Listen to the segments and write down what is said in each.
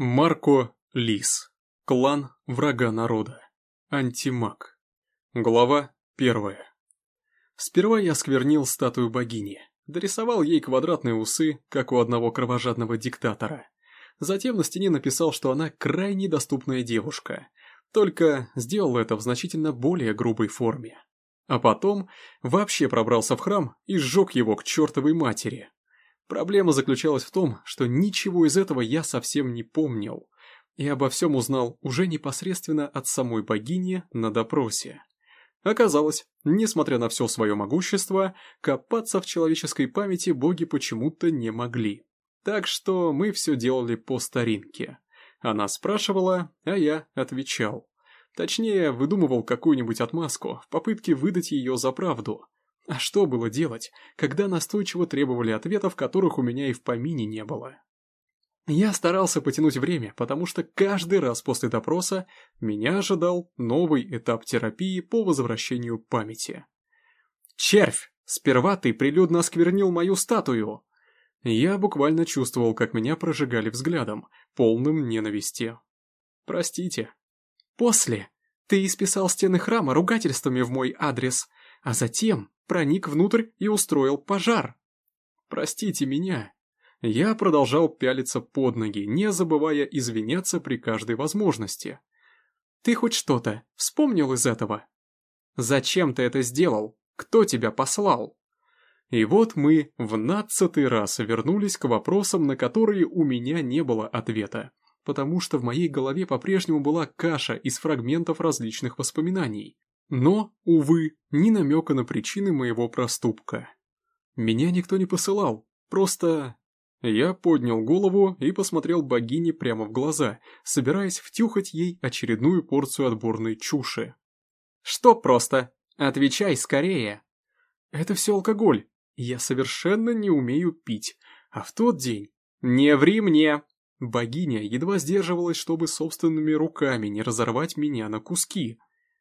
Марко Лис. Клан врага народа. Антимаг. Глава первая. Сперва я сквернил статую богини, дорисовал ей квадратные усы, как у одного кровожадного диктатора. Затем на стене написал, что она крайне доступная девушка, только сделал это в значительно более грубой форме. А потом вообще пробрался в храм и сжег его к чертовой матери, Проблема заключалась в том, что ничего из этого я совсем не помнил, и обо всем узнал уже непосредственно от самой богини на допросе. Оказалось, несмотря на все свое могущество, копаться в человеческой памяти боги почему-то не могли. Так что мы все делали по старинке. Она спрашивала, а я отвечал. Точнее, выдумывал какую-нибудь отмазку в попытке выдать ее за правду – а что было делать, когда настойчиво требовали ответов, которых у меня и в помине не было? Я старался потянуть время, потому что каждый раз после допроса меня ожидал новый этап терапии по возвращению памяти. «Червь! Сперва ты прилюдно осквернил мою статую!» Я буквально чувствовал, как меня прожигали взглядом, полным ненависти. «Простите». «После ты исписал стены храма ругательствами в мой адрес, а затем проник внутрь и устроил пожар. Простите меня. Я продолжал пялиться под ноги, не забывая извиняться при каждой возможности. Ты хоть что-то вспомнил из этого? Зачем ты это сделал? Кто тебя послал? И вот мы в нацатый раз вернулись к вопросам, на которые у меня не было ответа, потому что в моей голове по-прежнему была каша из фрагментов различных воспоминаний. Но, увы, ни намека на причины моего проступка. Меня никто не посылал, просто... Я поднял голову и посмотрел богине прямо в глаза, собираясь втюхать ей очередную порцию отборной чуши. «Что просто? Отвечай скорее!» «Это все алкоголь. Я совершенно не умею пить. А в тот день...» «Не ври мне!» Богиня едва сдерживалась, чтобы собственными руками не разорвать меня на куски.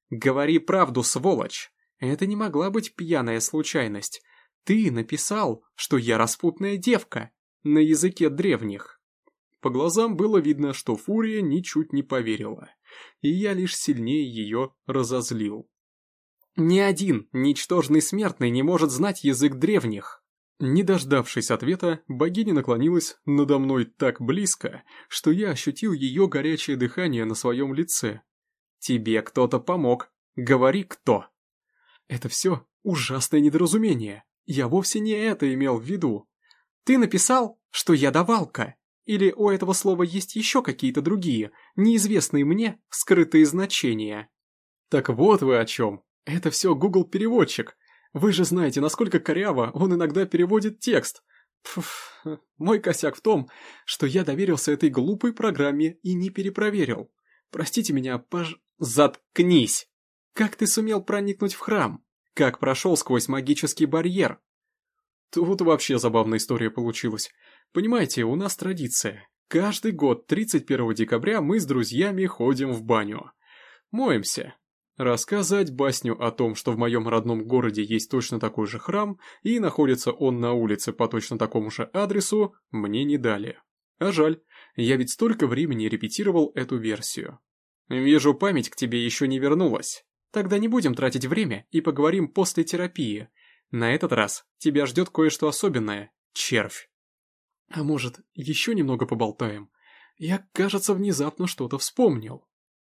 «Говори правду, сволочь! Это не могла быть пьяная случайность. Ты написал, что я распутная девка, на языке древних». По глазам было видно, что Фурия ничуть не поверила, и я лишь сильнее ее разозлил. «Ни один ничтожный смертный не может знать язык древних!» Не дождавшись ответа, богиня наклонилась надо мной так близко, что я ощутил ее горячее дыхание на своем лице, Тебе кто-то помог. Говори, кто. Это все ужасное недоразумение. Я вовсе не это имел в виду. Ты написал, что я давалка. Или у этого слова есть еще какие-то другие, неизвестные мне, скрытые значения? Так вот вы о чем. Это все Google переводчик. Вы же знаете, насколько коряво он иногда переводит текст. Пф, мой косяк в том, что я доверился этой глупой программе и не перепроверил. Простите меня, пож... Заткнись! Как ты сумел проникнуть в храм? Как прошел сквозь магический барьер? Тут вообще забавная история получилась. Понимаете, у нас традиция. Каждый год 31 декабря мы с друзьями ходим в баню. Моемся. Рассказать басню о том, что в моем родном городе есть точно такой же храм, и находится он на улице по точно такому же адресу, мне не дали. А жаль, я ведь столько времени репетировал эту версию. «Вижу, память к тебе еще не вернулась. Тогда не будем тратить время и поговорим после терапии. На этот раз тебя ждет кое-что особенное. Червь». «А может, еще немного поболтаем? Я, кажется, внезапно что-то вспомнил».